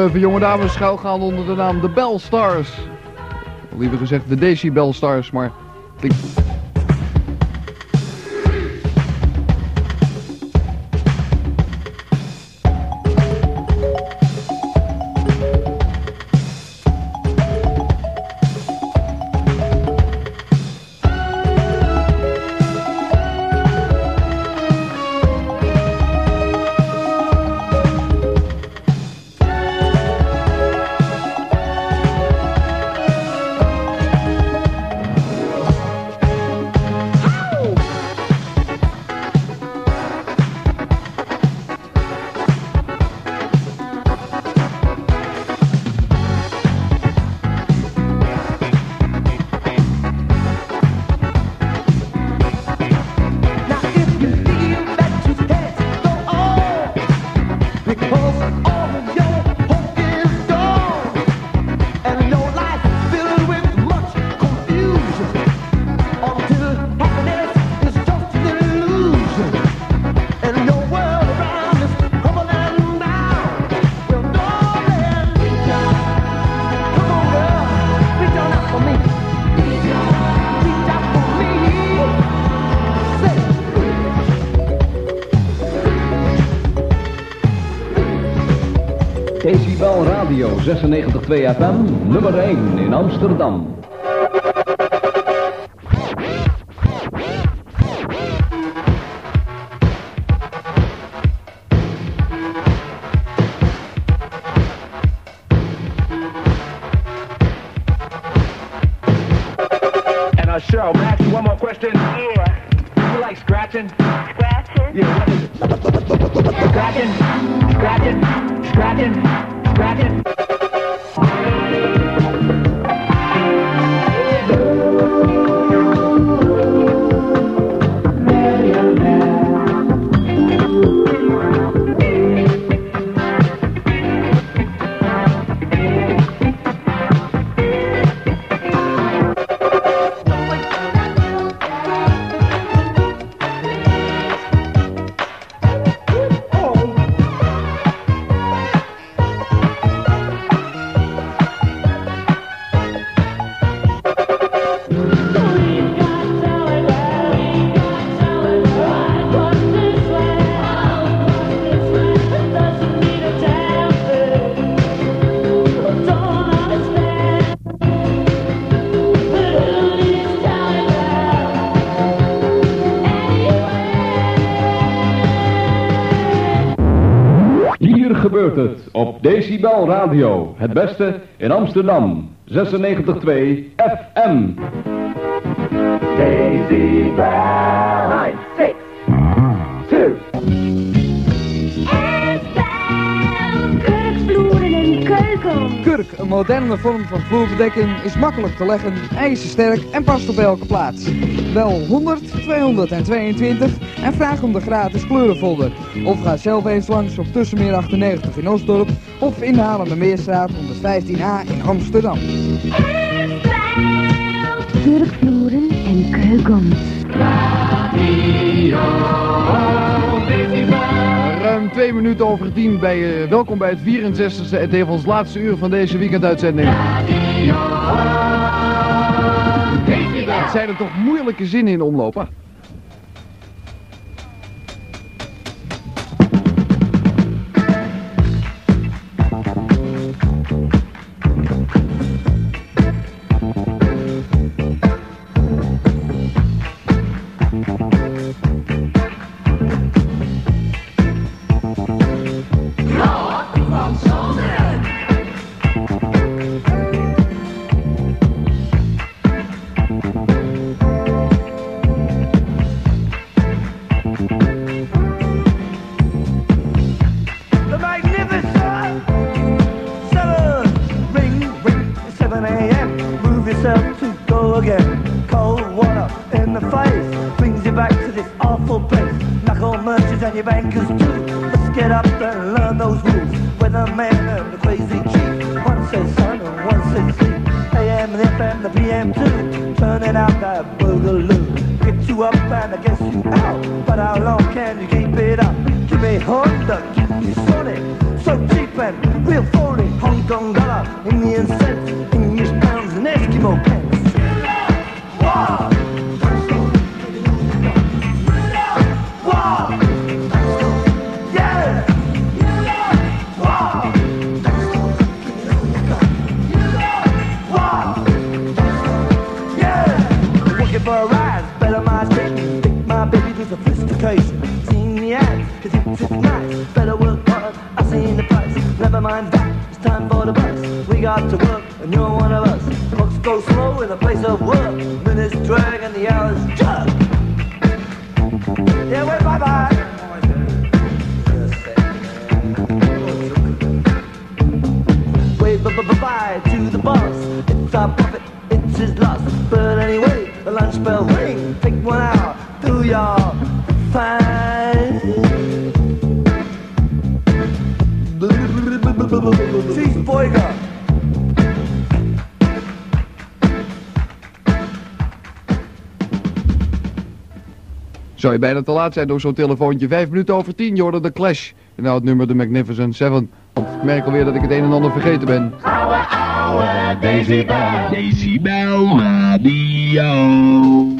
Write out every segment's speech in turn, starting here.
zeven jonge dames schuilgaan onder de naam de Bellstars. Liever gezegd de Decibelstars, maar klinkt Decibel Radio 96.2 FM, nummer 1 in Amsterdam. And uh, Cheryl, may I ask you one more question? Yeah. You like scratching? Scratching? Yeah, what is it? Scratching, scratching, scratching, scratching. Radio. Het beste in Amsterdam. 96.2 FM. Nine, six, Kurk, een moderne vorm van vloerbedekking, is makkelijk te leggen, ijzersterk en past op elke plaats. Bel 100 222 en vraag om de gratis kleurenfolder. Of ga zelf eens langs op Tussenmeer 98 in Osdorp of in de Haarlemmermeerstraat 115a in Amsterdam. Kurkvloeren en keukens. Twee minuten over tien bij, eh, welkom bij het 64e en tevens laatste uur van deze weekenduitzending. Het zijn er toch moeilijke zinnen in omlopen? Those rules. Weatherman and the crazy chief. One says sun and one says sleep. AM and FM, the PM too. Turning out that boogaloo. Get you up and I guess you out. But how long can you keep it up? Give me Honda, give me Sonic. So cheap and real phony. Hong Kong dollar, Indian cents, Never mind that, it's time for the bus. We got to work, and you're one of us. Clocks go slow in a place of work. Minutes drag and the hours jug. Yeah, wait, bye bye. Bye to the boss. It's our profit, it's his loss. But anyway, the lunch bell ring. Take one hour, do your Zou je bijna te laat zijn door zo'n telefoontje? Vijf minuten over tien, je hoorde de Clash. En nou het nummer de Magnificent Seven. Want ik merk alweer dat ik het een en ander vergeten ben. Decibel. Decibel Radio. I have been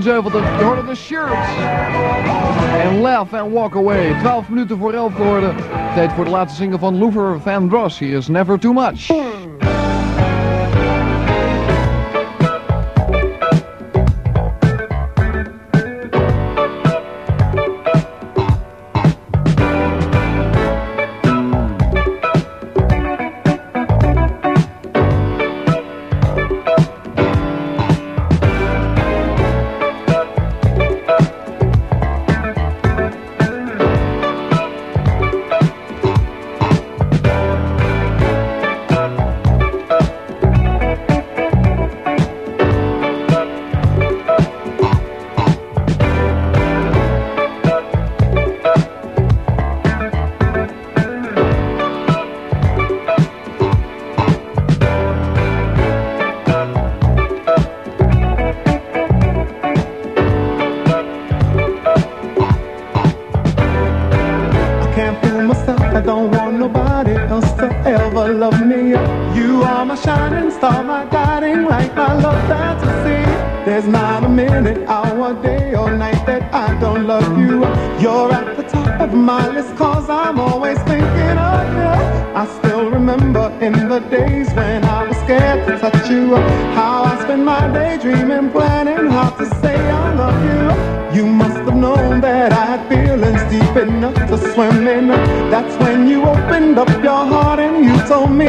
1979. Je hoorde de Shirts. En Laugh and Walk Away. 12 minuten voor 11 geworden. Tijd voor de laatste single van Luther Vandross. Hier is Never Too Much. I spent my day dreaming, planning how to say I love you. You must have known that I had feelings deep enough to swim in. That's when you opened up your heart and you told me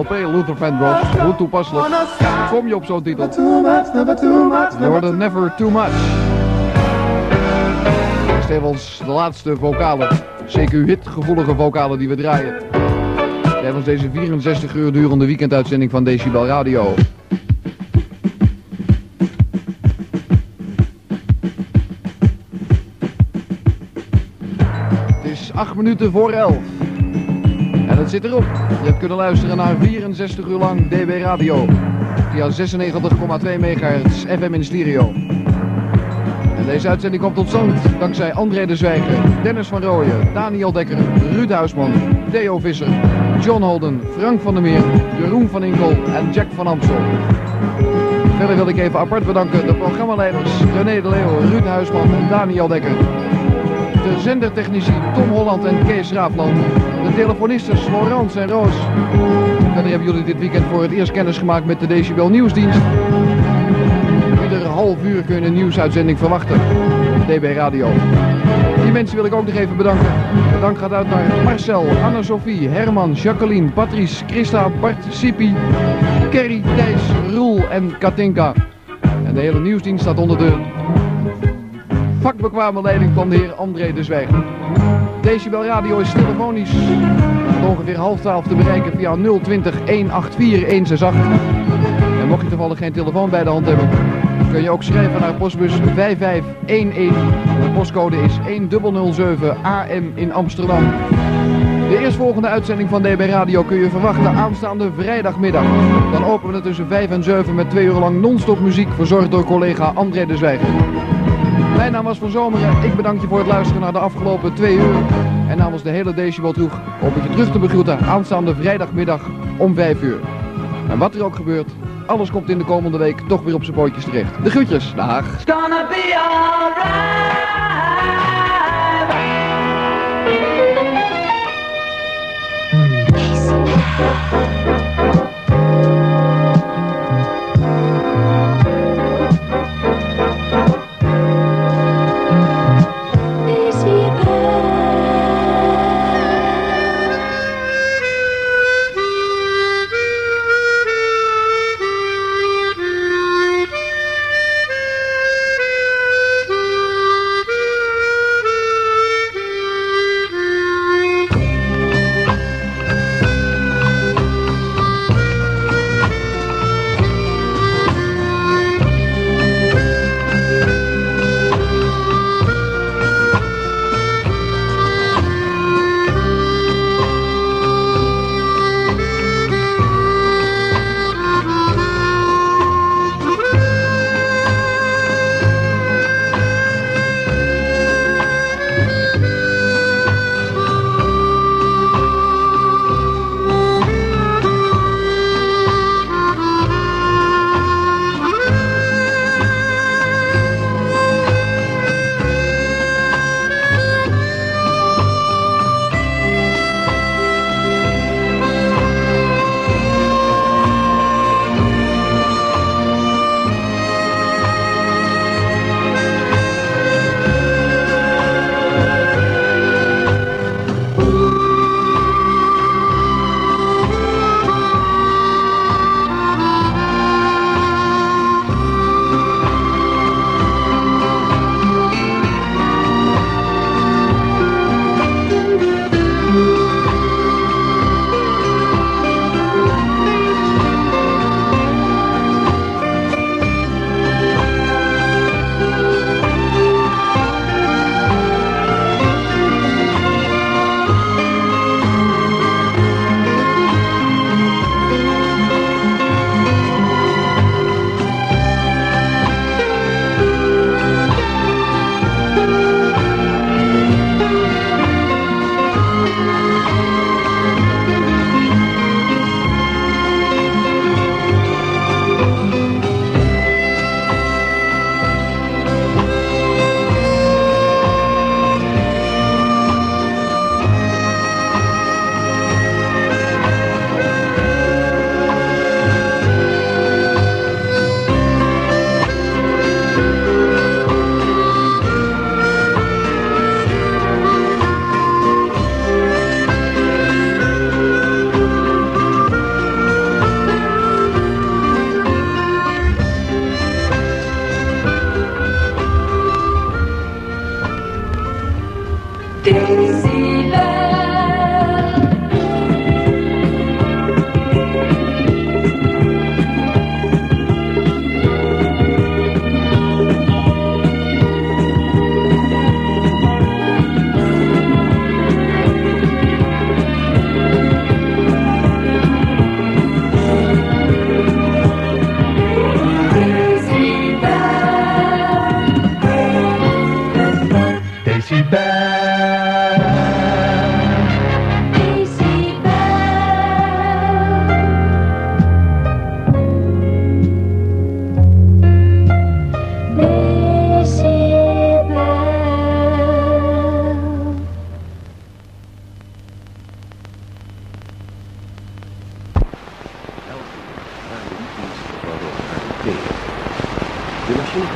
Luther Vandross. Hoe toepasselijk. Kom je op zo'n titel? Too much, never too much. We worden Never Too Much. Dat is tevens de laatste vocale, CQ-hit-gevoelige vocale die we draaien. Tevens deze 64 uur durende weekenduitzending van Decibel Radio. Het is 8 minuten voor 11. Zit erop. Je hebt kunnen luisteren naar 64 uur lang DB Radio. Via 96,2 MHz FM in stereo. En deze uitzending komt tot stand dankzij André de Zwijger, Dennis van Rooyen, Daniel Dekker, Ruud Huisman, Theo Visser, John Holden, Frank van der Meer, Jeroen van Inkel en Jack van Amstel. Verder wil ik even apart bedanken de programmaleiders René de Leeuw, Ruud Huisman en Daniel Dekker. De zendertechnici Tom Holland en Kees Raafland. De telefonistes Laurens en Roos. Verder hebben jullie dit weekend voor het eerst kennis gemaakt met de Decibel Nieuwsdienst. Iedere half uur kun je een nieuwsuitzending verwachten op DB Radio. Die mensen wil ik ook nog even bedanken. De dank gaat uit naar Marcel, Anne-Sophie, Herman, Jacqueline, Patrice, Christa, Bart, Sipi, Kerry, Thijs, Roel en Katinka. En de hele nieuwsdienst staat onder de vakbekwame leiding van de heer André de Zwijger. Decibel Radio is telefonisch tot ongeveer half twaalf te bereiken via 020 184 168. En mocht je toevallig geen telefoon bij de hand hebben, kun je ook schrijven naar postbus 5511. De postcode is 1007 AM in Amsterdam. De eerstvolgende uitzending van DB Radio kun je verwachten aanstaande vrijdagmiddag. Dan openen we tussen 5 en 7 met twee uur lang non-stop muziek verzorgd door collega André de Zwijger. Mijn naam was Van Zomeren. Ik bedank je voor het luisteren naar de afgelopen twee uur. En namens de hele Decibel Troeg hoop ik je terug te begroeten aanstaande vrijdagmiddag om 5 uur. En wat er ook gebeurt, alles komt in de komende week toch weer op zijn pootjes terecht. De groetjes, dag.